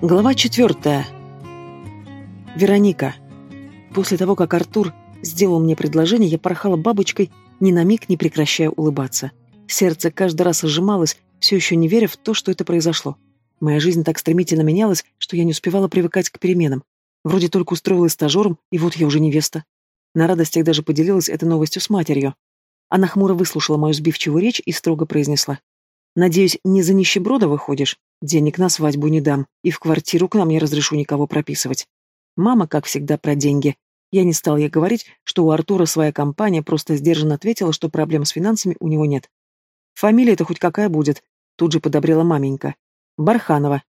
Глава четвертая. Вероника. После того, как Артур сделал мне предложение, я порхала бабочкой, ни на миг не прекращая улыбаться. Сердце каждый раз сжималось, все еще не веря в то, что это произошло. Моя жизнь так стремительно менялась, что я не успевала привыкать к переменам. Вроде только устроилась стажером, и вот я уже невеста. На радостях даже поделилась этой новостью с матерью. Она хмуро выслушала мою сбивчивую речь и строго произнесла. «Надеюсь, не за нищеброда выходишь?» Денег на свадьбу не дам, и в квартиру к нам не разрешу никого прописывать. Мама, как всегда, про деньги. Я не стал ей говорить, что у Артура своя компания, просто сдержанно ответила, что проблем с финансами у него нет. Фамилия-то хоть какая будет, тут же подобрела маменька. Барханова.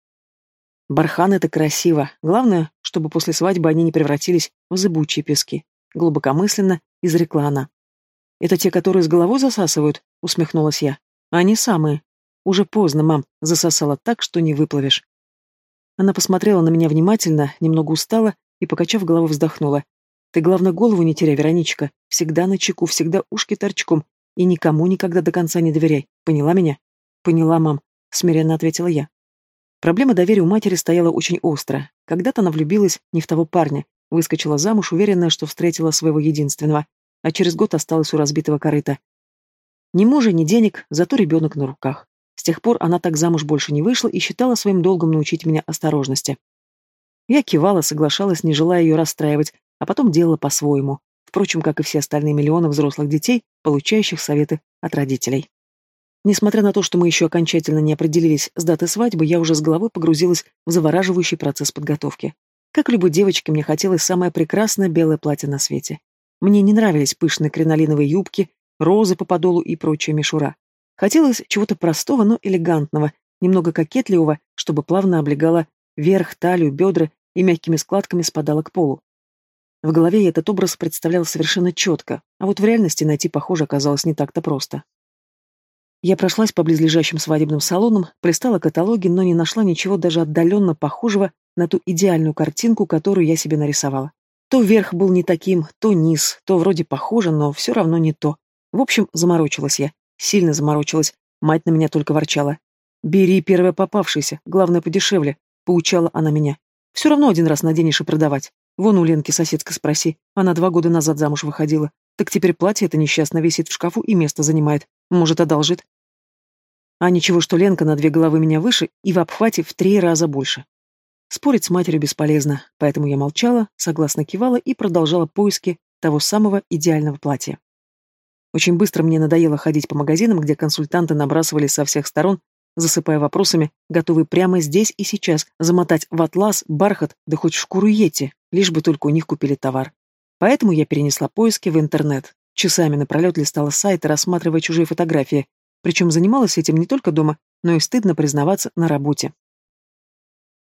Бархан — это красиво. Главное, чтобы после свадьбы они не превратились в зыбучие пески. Глубокомысленно изрекла она. «Это те, которые с головой засасывают?» — усмехнулась я. «Они самые. Уже поздно, мам, засосала так, что не выплывешь. Она посмотрела на меня внимательно, немного устала и, покачав головой, вздохнула. Ты, главное, голову не теряй, Вероничка. Всегда на чеку, всегда ушки торчком. И никому никогда до конца не доверяй. Поняла меня? Поняла, мам, смиренно ответила я. Проблема доверия у матери стояла очень остро. Когда-то она влюбилась не в того парня, выскочила замуж, уверенная, что встретила своего единственного, а через год осталась у разбитого корыта. Ни мужа, ни денег, зато ребенок на руках. С тех пор она так замуж больше не вышла и считала своим долгом научить меня осторожности. Я кивала, соглашалась, не желая ее расстраивать, а потом делала по-своему, впрочем, как и все остальные миллионы взрослых детей, получающих советы от родителей. Несмотря на то, что мы еще окончательно не определились с датой свадьбы, я уже с головой погрузилась в завораживающий процесс подготовки. Как любой девочке, мне хотелось самое прекрасное белое платье на свете. Мне не нравились пышные кринолиновые юбки, розы по подолу и прочая мишура. Хотелось чего-то простого, но элегантного, немного кокетливого, чтобы плавно облегало верх, талию, бедра и мягкими складками спадало к полу. В голове я этот образ представлял совершенно четко, а вот в реальности найти похоже оказалось не так-то просто. Я прошлась по близлежащим свадебным салонам, пристала каталоги, но не нашла ничего даже отдаленно похожего на ту идеальную картинку, которую я себе нарисовала. То верх был не таким, то низ, то вроде похоже, но все равно не то. В общем, заморочилась я. Сильно заморочилась. Мать на меня только ворчала. «Бери первое попавшееся, главное подешевле», — поучала она меня. «Все равно один раз наденешь и продавать. Вон у Ленки соседка спроси. Она два года назад замуж выходила. Так теперь платье это несчастно висит в шкафу и место занимает. Может, одолжит?» А ничего, что Ленка на две головы меня выше и в обхвате в три раза больше. Спорить с матерью бесполезно, поэтому я молчала, согласно кивала и продолжала поиски того самого идеального платья. Очень быстро мне надоело ходить по магазинам, где консультанты набрасывали со всех сторон, засыпая вопросами, готовые прямо здесь и сейчас замотать в атлас, бархат, да хоть шкуру йети, лишь бы только у них купили товар. Поэтому я перенесла поиски в интернет. Часами напролет листала сайты, рассматривая чужие фотографии. Причем занималась этим не только дома, но и стыдно признаваться на работе.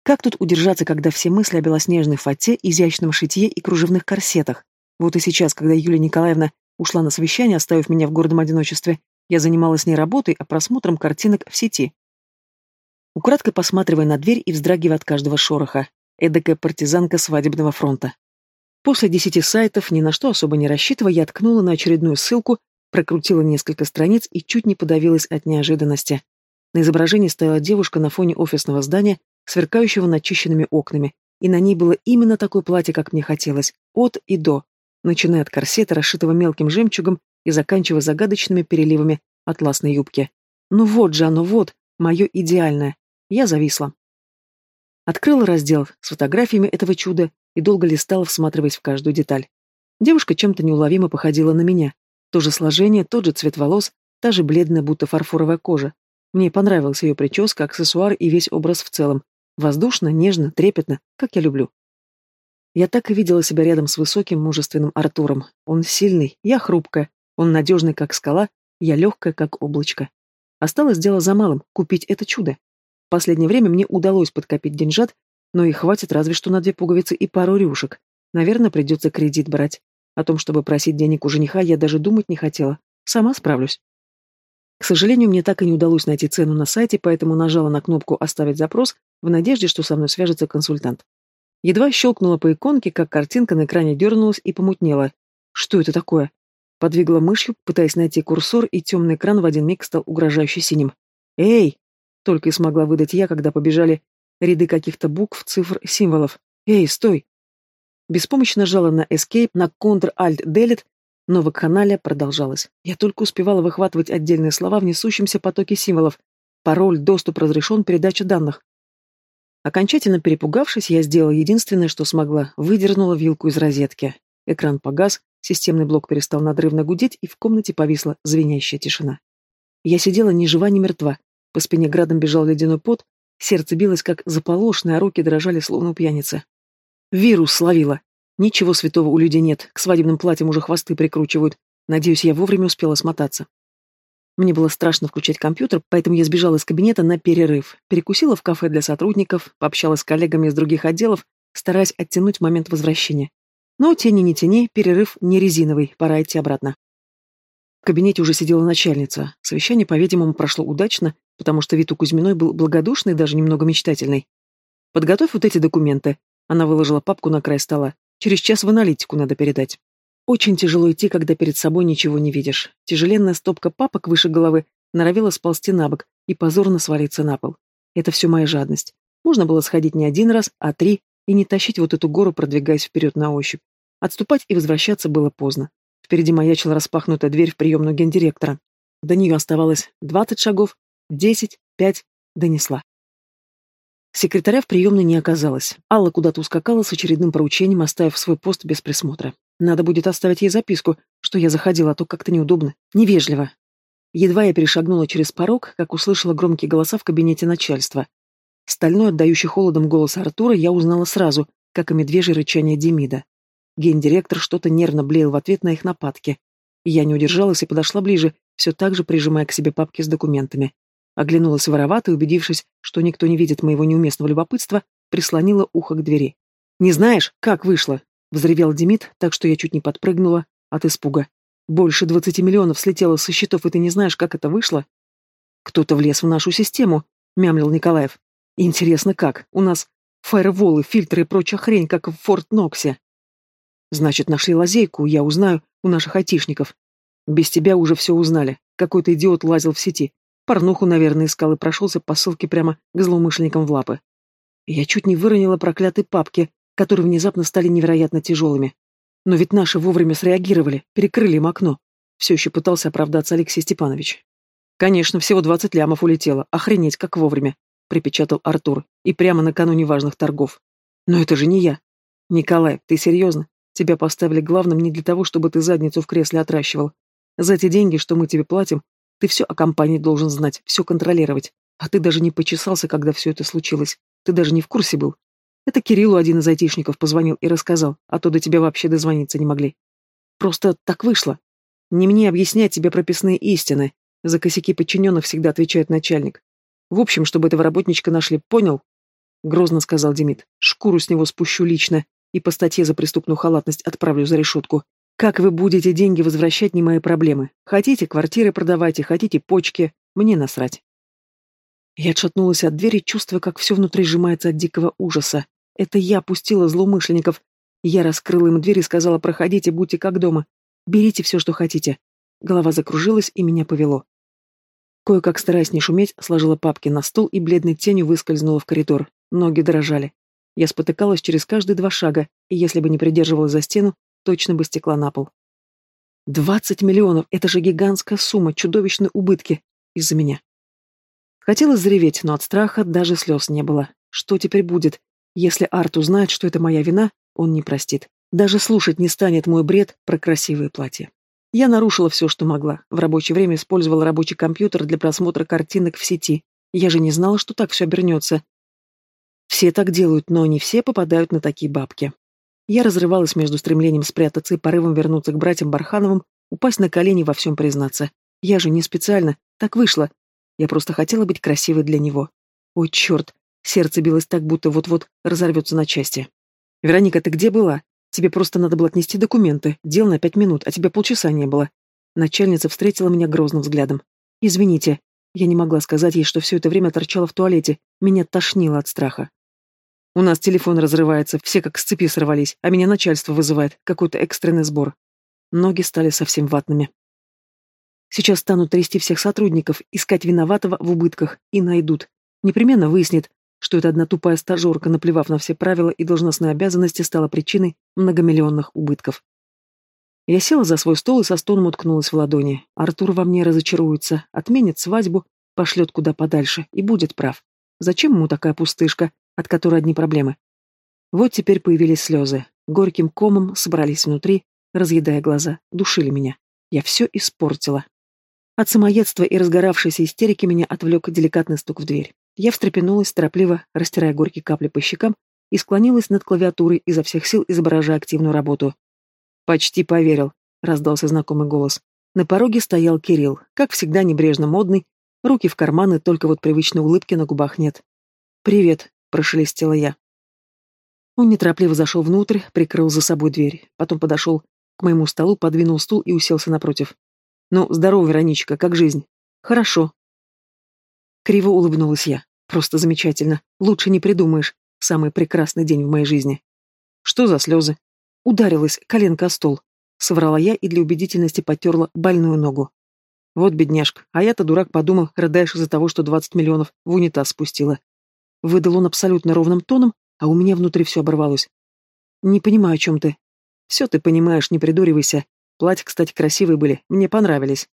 Как тут удержаться, когда все мысли о белоснежной фате, изящном шитье и кружевных корсетах? Вот и сейчас, когда Юлия Николаевна Ушла на совещание, оставив меня в гордом одиночестве. Я занималась не работой, а просмотром картинок в сети. Украдкой посматривая на дверь и вздрагивая от каждого шороха. Эдакая партизанка свадебного фронта. После десяти сайтов, ни на что особо не рассчитывая, я ткнула на очередную ссылку, прокрутила несколько страниц и чуть не подавилась от неожиданности. На изображении стояла девушка на фоне офисного здания, сверкающего начищенными окнами, и на ней было именно такое платье, как мне хотелось, от и до, начиная от корсета, расшитого мелким жемчугом, и заканчивая загадочными переливами атласной юбки. Ну вот же оно, вот, мое идеальное. Я зависла. Открыла раздел с фотографиями этого чуда и долго листала, всматриваясь в каждую деталь. Девушка чем-то неуловимо походила на меня. То же сложение, тот же цвет волос, та же бледная, будто фарфоровая кожа. Мне понравилась ее прическа, аксессуар и весь образ в целом. Воздушно, нежно, трепетно, как я люблю. Я так и видела себя рядом с высоким, мужественным Артуром. Он сильный, я хрупкая, он надежный, как скала, я легкая, как облачко. Осталось дело за малым — купить это чудо. В последнее время мне удалось подкопить деньжат, но и хватит разве что на две пуговицы и пару рюшек. Наверное, придется кредит брать. О том, чтобы просить денег у жениха, я даже думать не хотела. Сама справлюсь. К сожалению, мне так и не удалось найти цену на сайте, поэтому нажала на кнопку «Оставить запрос» в надежде, что со мной свяжется консультант. Едва щелкнула по иконке, как картинка на экране дернулась и помутнела. Что это такое? Подвигла мышью, пытаясь найти курсор, и темный экран в один миг стал угрожающе синим. «Эй!» — только и смогла выдать я, когда побежали ряды каких-то букв, цифр, символов. «Эй, стой!» Беспомощно жала на Escape, на Ctrl-Alt-Delete, но вакханалия продолжалась. Я только успевала выхватывать отдельные слова в несущемся потоке символов. Пароль, доступ разрешен, передача данных. Окончательно перепугавшись, я сделала единственное, что смогла, выдернула вилку из розетки. Экран погас, системный блок перестал надрывно гудеть, и в комнате повисла звенящая тишина. Я сидела ни жива, ни мертва. По спине градом бежал ледяной пот, сердце билось как заполошное, а руки дрожали, словно у пьяницы. Вирус словила. Ничего святого у людей нет, к свадебным платьям уже хвосты прикручивают. Надеюсь, я вовремя успела смотаться. Мне было страшно включать компьютер, поэтому я сбежала из кабинета на перерыв, перекусила в кафе для сотрудников, пообщалась с коллегами из других отделов, стараясь оттянуть момент возвращения. Но тени не тени, перерыв не резиновый, пора идти обратно. В кабинете уже сидела начальница. Совещание, по-видимому, прошло удачно, потому что вид у Кузьминой был благодушный, даже немного мечтательный. «Подготовь вот эти документы». Она выложила папку на край стола. «Через час в аналитику надо передать». Очень тяжело идти, когда перед собой ничего не видишь. Тяжеленная стопка папок выше головы норовила сползти на бок и позорно свалиться на пол. Это все моя жадность. Можно было сходить не один раз, а три, и не тащить вот эту гору, продвигаясь вперед на ощупь. Отступать и возвращаться было поздно. Впереди маячила распахнутая дверь в приемную гендиректора. До нее оставалось двадцать шагов, десять, пять, донесла. Секретаря в приемной не оказалось. Алла куда-то ускакала с очередным поручением, оставив свой пост без присмотра. Надо будет оставить ей записку, что я заходила, а то как-то неудобно. Невежливо. Едва я перешагнула через порог, как услышала громкие голоса в кабинете начальства. Стальной, отдающий холодом голос Артура, я узнала сразу, как и медвежье рычание Демида. Гендиректор что-то нервно блеял в ответ на их нападки. Я не удержалась и подошла ближе, все так же прижимая к себе папки с документами. Оглянулась воровато и, убедившись, что никто не видит моего неуместного любопытства, прислонила ухо к двери. «Не знаешь, как вышло?» — взревел Демид, так что я чуть не подпрыгнула от испуга. «Больше двадцати миллионов слетело со счетов, и ты не знаешь, как это вышло?» «Кто-то влез в нашу систему», — мямлил Николаев. «Интересно, как? У нас фаерволы, фильтры и прочая хрень, как в Форт Ноксе». «Значит, нашли лазейку, я узнаю у наших айтишников. Без тебя уже все узнали. Какой-то идиот лазил в сети. Порнуху, наверное, искал и прошелся по ссылке прямо к злоумышленникам в лапы. Я чуть не выронила проклятые папки, которые внезапно стали невероятно тяжелыми. Но ведь наши вовремя среагировали, перекрыли им окно. Все еще пытался оправдаться Алексей Степанович. Конечно, всего двадцать лямов улетело. Охренеть, как вовремя, припечатал Артур. И прямо накануне важных торгов. Но это же не я. Николай, ты серьезно? Тебя поставили главным не для того, чтобы ты задницу в кресле отращивал. За эти деньги, что мы тебе платим, ты все о компании должен знать, все контролировать. А ты даже не почесался, когда все это случилось. Ты даже не в курсе был. Это Кириллу один из айтишников позвонил и рассказал, а то до тебя вообще дозвониться не могли. Просто так вышло. Не мне объяснять тебе прописные истины. За косяки подчиненных всегда отвечает начальник. В общем, чтобы этого работничка нашли, понял? Грозно сказал Демид. Шкуру с него спущу лично и по статье за преступную халатность отправлю за решетку. Как вы будете деньги возвращать, не мои проблемы. Хотите, квартиры продавайте, хотите, почки. Мне насрать. Я отшатнулась от двери, чувствуя, как все внутри сжимается от дикого ужаса. Это я пустила злоумышленников. Я раскрыла им дверь и сказала, проходите, будьте как дома. Берите все, что хотите. Голова закружилась, и меня повело. Кое-как, стараясь не шуметь, сложила папки на стол и бледной тенью выскользнула в коридор. Ноги дрожали. Я спотыкалась через каждые два шага, и если бы не придерживалась за стену, точно бы стекла на пол. Двадцать миллионов — это же гигантская сумма, чудовищные убытки из-за меня. Хотела зареветь, но от страха даже слез не было. Что теперь будет? Если Арт узнает, что это моя вина, он не простит. Даже слушать не станет мой бред про красивые платья. Я нарушила все, что могла. В рабочее время использовала рабочий компьютер для просмотра картинок в сети. Я же не знала, что так все обернется. Все так делают, но не все попадают на такие бабки. Я разрывалась между стремлением спрятаться и порывом вернуться к братьям Бархановым, упасть на колени во всем признаться. Я же не специально, так вышло. Я просто хотела быть красивой для него. Ой, черт, сердце билось так, будто вот-вот разорвется на части. «Вероника, ты где была? Тебе просто надо было отнести документы. Дел на пять минут, а тебя полчаса не было». Начальница встретила меня грозным взглядом. «Извините». Я не могла сказать ей, что все это время торчала в туалете. Меня тошнило от страха. У нас телефон разрывается, все как с цепи сорвались, а меня начальство вызывает, какой-то экстренный сбор. Ноги стали совсем ватными. Сейчас станут трясти всех сотрудников, искать виноватого в убытках, и найдут. Непременно выяснит, что эта одна тупая стажерка, наплевав на все правила и должностные обязанности, стала причиной многомиллионных убытков. Я села за свой стол и со стоном уткнулась в ладони. Артур во мне разочаруется, отменит свадьбу, пошлет куда подальше и будет прав. Зачем ему такая пустышка, от которой одни проблемы? Вот теперь появились слезы. Горьким комом собрались внутри, разъедая глаза, душили меня. Я все испортила. От самоедства и разгоравшейся истерики меня отвлек деликатный стук в дверь. Я встрепенулась, торопливо, растирая горькие капли по щекам, и склонилась над клавиатурой, изо всех сил изображая активную работу. «Почти поверил», — раздался знакомый голос. На пороге стоял Кирилл, как всегда небрежно модный, руки в карманы, только вот привычной улыбки на губах нет. «Привет», — прошелестела я. Он неторопливо зашел внутрь, прикрыл за собой дверь, потом подошел к моему столу, подвинул стул и уселся напротив. «Ну, здорово, Вероничка, как жизнь?» «Хорошо». Криво улыбнулась я. «Просто замечательно. Лучше не придумаешь. Самый прекрасный день в моей жизни». «Что за слезы?» Ударилась коленка о стол. Соврала я и для убедительности потерла больную ногу. Вот бедняжка, а я-то дурак подумал, рыдаешь из-за того, что двадцать миллионов в унитаз спустила. Выдал он абсолютно ровным тоном, а у меня внутри все оборвалось. Не понимаю, о чем ты. Все ты понимаешь, не придуривайся. Платья, кстати, красивые были, мне понравились.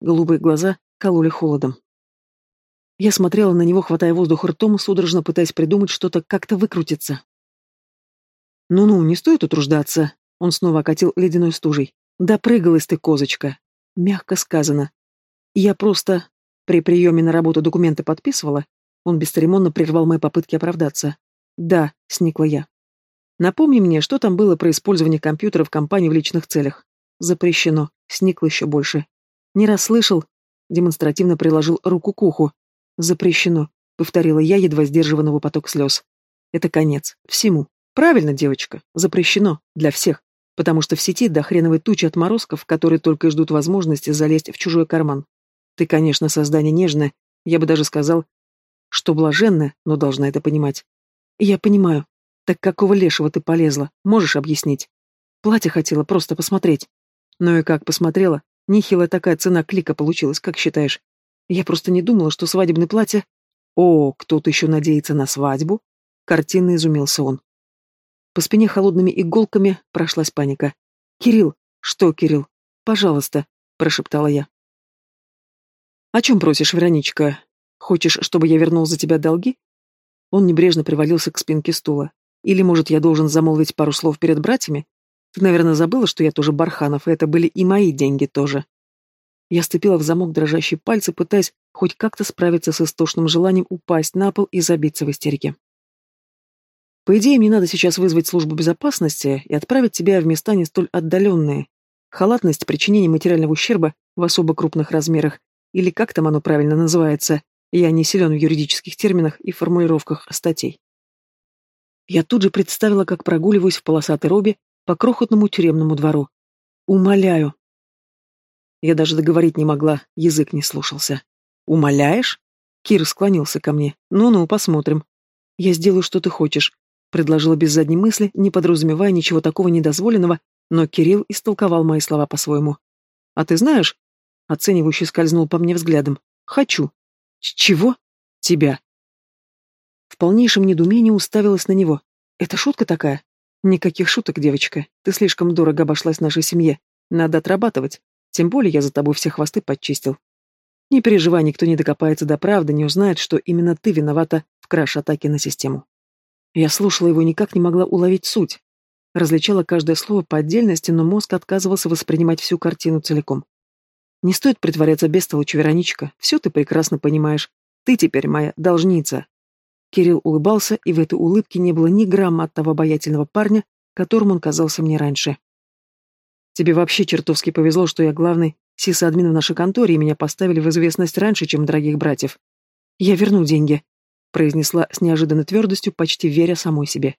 Голубые глаза кололи холодом. Я смотрела на него, хватая воздух ртом, судорожно пытаясь придумать что-то, как-то выкрутиться. «Ну-ну, не стоит утруждаться», — он снова окатил ледяной стужей. «Да прыгалась ты, козочка». Мягко сказано. Я просто... При приеме на работу документы подписывала. Он бесцеремонно прервал мои попытки оправдаться. «Да», — сникла я. «Напомни мне, что там было про использование компьютера в компании в личных целях?» «Запрещено», — сникла еще больше. «Не расслышал?» — демонстративно приложил руку к уху. «Запрещено», — повторила я, едва сдерживанного поток слез. «Это конец. Всему. Правильно, девочка. Запрещено. Для всех. Потому что в сети до хреновой тучи отморозков, которые только ждут возможности залезть в чужой карман. Ты, конечно, создание нежное, я бы даже сказал, что блаженное, но должна это понимать. Я понимаю. Так какого лешего ты полезла? Можешь объяснить? Платье хотела просто посмотреть. Ну и как посмотрела? Нехилая такая цена клика получилась, как считаешь? Я просто не думала, что свадебное платье... О, кто-то еще надеется на свадьбу? Картинно изумился он. По спине холодными иголками прошлась паника. «Кирилл!» «Что, Кирилл?» «Пожалуйста», — прошептала я. «О чем просишь, Вероничка? Хочешь, чтобы я вернул за тебя долги?» Он небрежно привалился к спинке стула. «Или, может, я должен замолвить пару слов перед братьями? Ты, наверное, забыла, что я тоже Барханов, и это были и мои деньги тоже». Я ступила в замок дрожащие пальцы, пытаясь хоть как-то справиться с истошным желанием упасть на пол и забиться в истерике. По идее, мне надо сейчас вызвать службу безопасности и отправить тебя в места не столь отдаленные. Халатность, причинение материального ущерба в особо крупных размерах, или как там оно правильно называется, я не силен в юридических терминах и формулировках статей. Я тут же представила, как прогуливаюсь в полосатой робе по крохотному тюремному двору. Умоляю. Я даже договорить не могла, язык не слушался. Умоляешь? Кир склонился ко мне. Ну-ну, посмотрим. Я сделаю, что ты хочешь предложила без задней мысли, не подразумевая ничего такого недозволенного, но Кирилл истолковал мои слова по-своему. «А ты знаешь?» — оценивающий скользнул по мне взглядом. «Хочу». «Чего?» «Тебя». В полнейшем недоумении уставилась на него. «Это шутка такая?» «Никаких шуток, девочка. Ты слишком дорого обошлась нашей семье. Надо отрабатывать. Тем более я за тобой все хвосты подчистил. Не переживай, никто не докопается до правды, не узнает, что именно ты виновата в краш-атаке на систему». Я слушала его никак не могла уловить суть. Различала каждое слово по отдельности, но мозг отказывался воспринимать всю картину целиком. Не стоит притворяться бестолочью, Вероничка. Все ты прекрасно понимаешь. Ты теперь моя должница. Кирилл улыбался, и в этой улыбке не было ни грамма от того обаятельного парня, которым он казался мне раньше. Тебе вообще чертовски повезло, что я главный сисадмин в нашей конторе, и меня поставили в известность раньше, чем дорогих братьев. Я верну деньги произнесла с неожиданной твердостью, почти веря самой себе.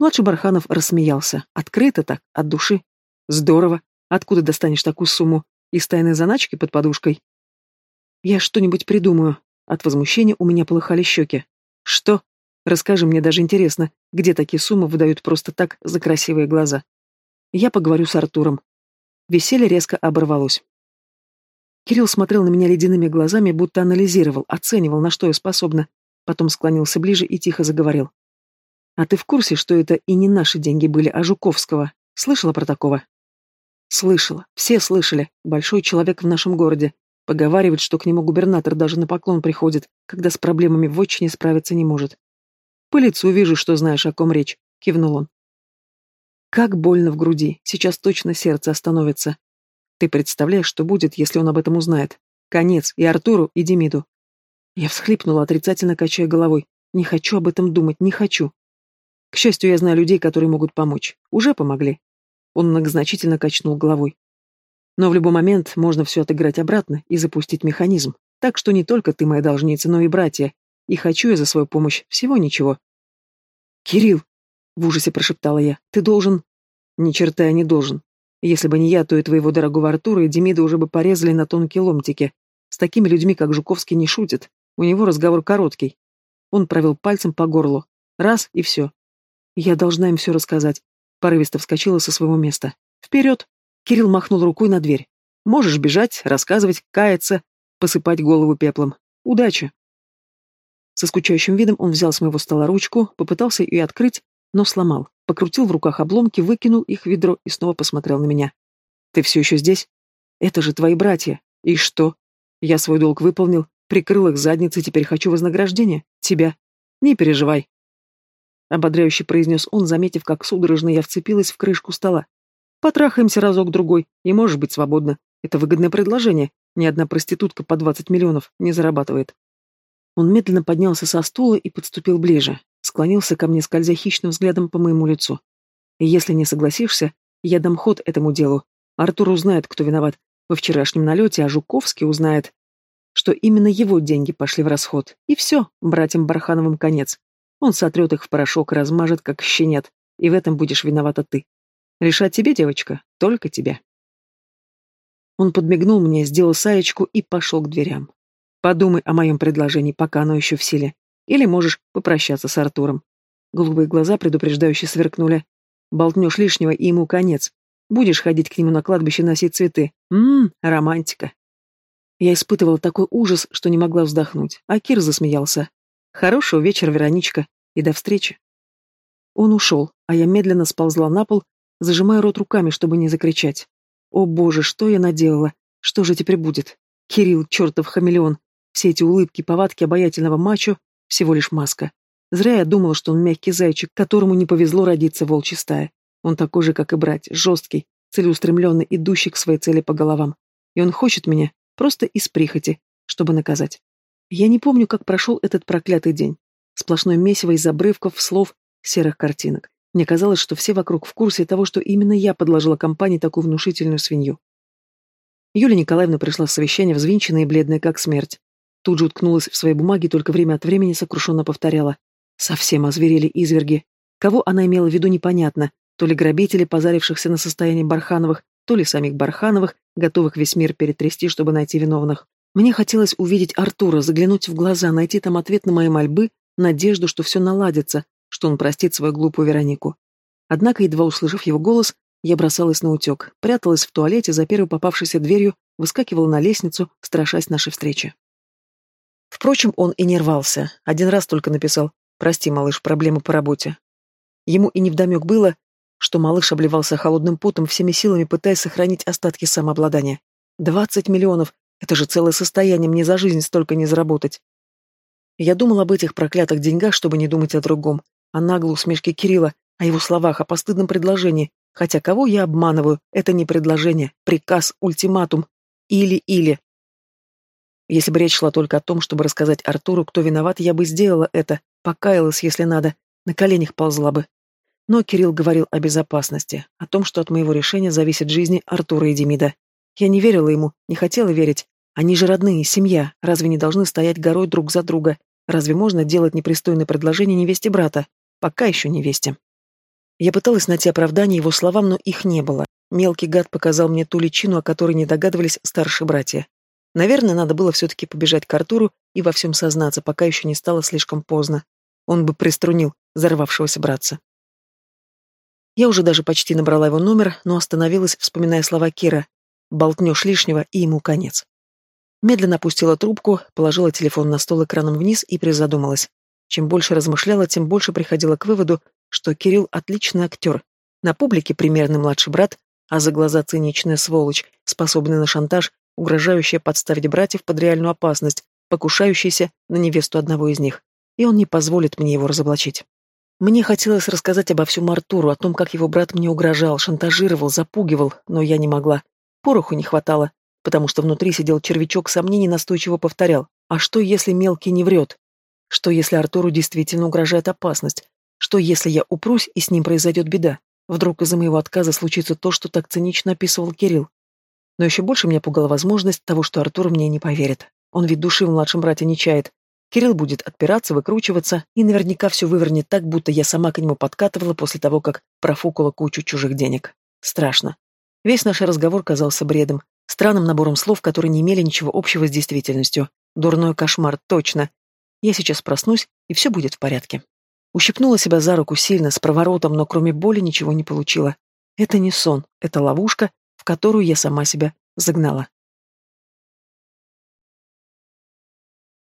Младший Барханов рассмеялся. Открыто так, от души. Здорово. Откуда достанешь такую сумму? Из тайной заначки под подушкой? Я что-нибудь придумаю. От возмущения у меня полыхали щеки. Что? Расскажи мне даже интересно, где такие суммы выдают просто так за красивые глаза. Я поговорю с Артуром. Веселье резко оборвалось. Кирилл смотрел на меня ледяными глазами, будто анализировал, оценивал, на что я способна, потом склонился ближе и тихо заговорил. «А ты в курсе, что это и не наши деньги были, а Жуковского? Слышала про такого?» «Слышала. Все слышали. Большой человек в нашем городе. Поговаривает, что к нему губернатор даже на поклон приходит, когда с проблемами в отчине справиться не может. «По лицу вижу, что знаешь, о ком речь», — кивнул он. Как больно в груди, сейчас точно сердце остановится. Ты представляешь, что будет, если он об этом узнает? Конец и Артуру, и Демиду. Я всхлипнула, отрицательно качая головой. Не хочу об этом думать, не хочу. К счастью, я знаю людей, которые могут помочь. Уже помогли. Он многозначительно качнул головой. Но в любой момент можно все отыграть обратно и запустить механизм. Так что не только ты моя должница, но и братья. И хочу я за свою помощь всего ничего. «Кирилл!» — в ужасе прошептала я. «Ты должен...» «Ни черта я не должен. Если бы не я, то и твоего дорогого Артура и Демида уже бы порезали на тонкие ломтики. С такими людьми, как Жуковский, не шутит. У него разговор короткий. Он провел пальцем по горлу. Раз — и все. Я должна им все рассказать. Порывисто вскочила со своего места. «Вперед!» Кирилл махнул рукой на дверь. «Можешь бежать, рассказывать, каяться, посыпать голову пеплом. Удачи!» Со скучающим видом он взял с моего стола ручку, попытался ее открыть, но сломал. Покрутил в руках обломки, выкинул их в ведро и снова посмотрел на меня. «Ты все еще здесь? Это же твои братья. И что? Я свой долг выполнил, прикрыл их задницы, теперь хочу вознаграждения. Тебя. Не переживай». Ободряюще произнес он, заметив, как судорожно я вцепилась в крышку стола. Потрахаемся разок-другой, и можешь быть свободна. Это выгодное предложение. Ни одна проститутка по двадцать миллионов не зарабатывает. Он медленно поднялся со стула и подступил ближе. Склонился ко мне, скользя хищным взглядом по моему лицу. Если не согласишься, я дам ход этому делу. Артур узнает, кто виноват во вчерашнем налете, а Жуковский узнает, что именно его деньги пошли в расход. И все, братьям Бархановым конец. Он сотрет их в порошок и размажет, как щенят. И в этом будешь виновата ты. Решать тебе, девочка, только тебе. Он подмигнул мне, сделал саечку и пошел к дверям. Подумай о моем предложении, пока оно еще в силе. Или можешь попрощаться с Артуром. Голубые глаза предупреждающе сверкнули. Болтнешь лишнего, и ему конец. Будешь ходить к нему на кладбище носить цветы. Ммм, романтика. Я испытывала такой ужас, что не могла вздохнуть, а Кир засмеялся. Хорошего вечера, Вероничка, и до встречи. Он ушел, а я медленно сползла на пол, зажимая рот руками, чтобы не закричать. О боже, что я наделала? Что же теперь будет? Кирилл, чертов хамелеон. Все эти улыбки, повадки обаятельного мачо — всего лишь маска. Зря я думала, что он мягкий зайчик, которому не повезло родиться волчьей стае. Он такой же, как и брать, жесткий, целеустремленный, идущий к своей цели по головам. И он хочет меня просто из прихоти, чтобы наказать. Я не помню, как прошел этот проклятый день. Сплошной месиво из обрывков, слов, серых картинок. Мне казалось, что все вокруг в курсе того, что именно я подложила компании такую внушительную свинью. Юлия Николаевна пришла с совещания взвинченная и бледная, как смерть. Тут же уткнулась в свои бумаги, только время от времени сокрушенно повторяла. Совсем озверели изверги. Кого она имела в виду, непонятно. То ли грабители, позарившихся на состояние Бархановых, то ли самих Бархановых, готовых весь мир перетрясти, чтобы найти виновных. Мне хотелось увидеть Артура, заглянуть в глаза, найти там ответ на мои мольбы, надежду, что все наладится, что он простит свою глупую Веронику. Однако, едва услышав его голос, я бросалась на утек, пряталась в туалете за первой попавшейся дверью, выскакивала на лестницу, страшась нашей встречи. Впрочем, он и не рвался. Один раз только написал «Прости, малыш, проблемы по работе». Ему и невдомек было, что малыш обливался холодным потом, всеми силами пытаясь сохранить остатки самообладания. «Двадцать миллионов! Это же целое состояние, мне за жизнь столько не заработать!» Я думал об этих проклятых деньгах, чтобы не думать о другом, о наглой усмешке Кирилла, о его словах, о постыдном предложении. Хотя кого я обманываю? Это не предложение, приказ, ультиматум. Или-или. Если бы речь шла только о том, чтобы рассказать Артуру, кто виноват, я бы сделала это, покаялась, если надо, на коленях ползла бы. Но Кирилл говорил о безопасности, о том, что от моего решения зависит жизнь Артура и Демида. Я не верила ему, не хотела верить. Они же родные, семья, разве не должны стоять горой друг за друга? Разве можно делать непристойное предложение невесте брата? Пока еще невесте. Я пыталась найти оправдание его словам, но их не было. Мелкий гад показал мне ту личину, о которой не догадывались старшие братья. Наверное, надо было все-таки побежать к Артуру и во всем сознаться, пока еще не стало слишком поздно. Он бы приструнил взорвавшегося братца. Я уже даже почти набрала его номер, но остановилась, вспоминая слова Кира. «Болтнешь лишнего, и ему конец». Медленно опустила трубку, положила телефон на стол экраном вниз и призадумалась. Чем больше размышляла, тем больше приходила к выводу, что Кирилл отличный актер. На публике примерный младший брат, а за глаза циничная сволочь, способный на шантаж, угрожающая подставить братьев под реальную опасность, покушающаяся на невесту одного из них. И он не позволит мне его разоблачить. Мне хотелось рассказать обо всем Артуру, о том, как его брат мне угрожал, шантажировал, запугивал, но я не могла. Пороху не хватало, потому что внутри сидел червячок сомнений, настойчиво повторял. А что, если мелкий не врет? Что, если Артуру действительно угрожает опасность? Что, если я упрусь, и с ним произойдет беда? Вдруг из-за моего отказа случится то, что так цинично описывал Кирилл. Но еще больше меня пугала возможность того, что Артур мне не поверит. Он ведь души в младшем брате не чает. Кирилл будет отпираться, выкручиваться и наверняка все вывернет так, будто я сама к нему подкатывала после того, как профукала кучу чужих денег. Страшно. Весь наш разговор казался бредом, странным набором слов, которые не имели ничего общего с действительностью. Дурной кошмар, точно. Я сейчас проснусь, и все будет в порядке. Ущипнула себя за руку сильно, с проворотом, но кроме боли ничего не получила. Это не сон, это ловушка, которую я сама себя загнала.